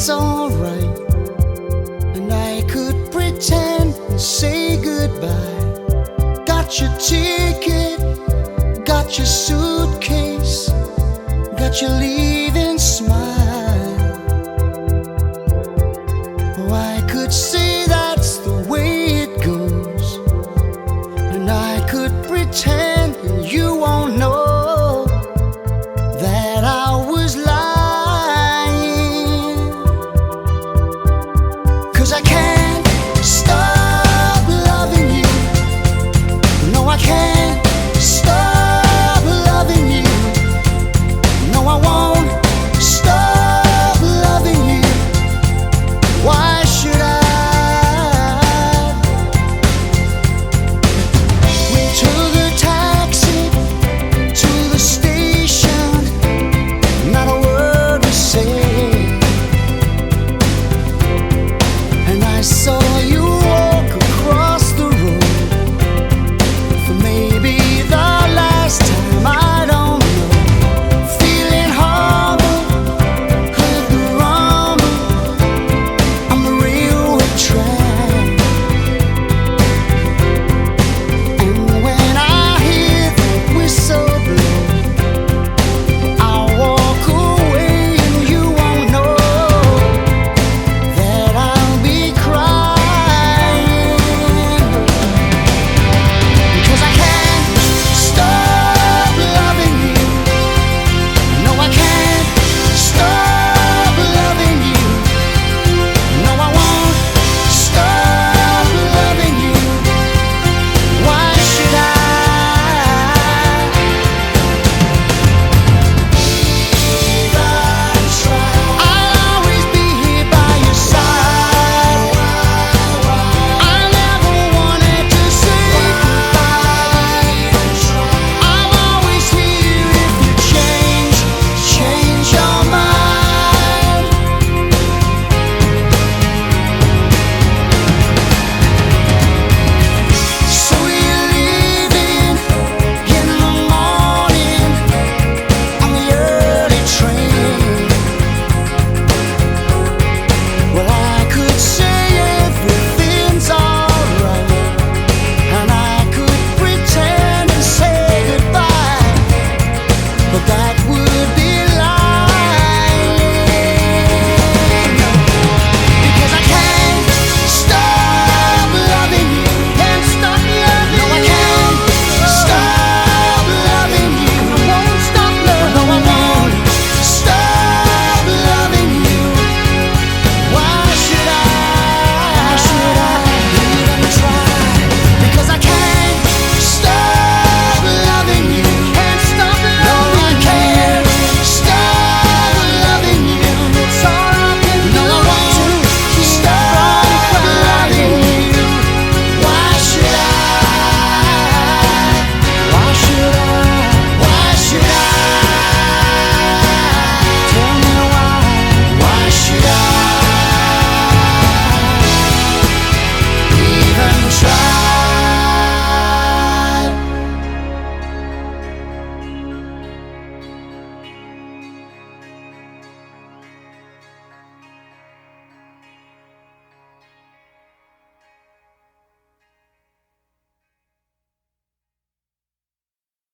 everything's alright. And I could pretend and say goodbye. Got your ticket, got your suitcase, got your leaving smile. Oh, I could say that.